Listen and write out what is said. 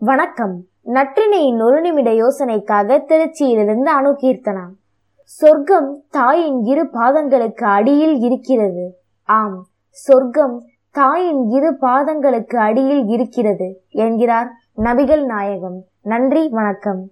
வணக்கம். நற்றினையின் ஒரு நிமிட யோசனைக்காக திருச்சியிலிருந்து அணுகீர்த்தனா. சொர்க்கம் தாயின் இரு பாதங்களுக்கு அடியில் இருக்கிறது. ஆம் சொர்க்கம் தாயின் இரு பாதங்களுக்கு அடியில் இருக்கிறது என்கிறார் நபிகள் நாயகம். நன்றி வணக்கம்.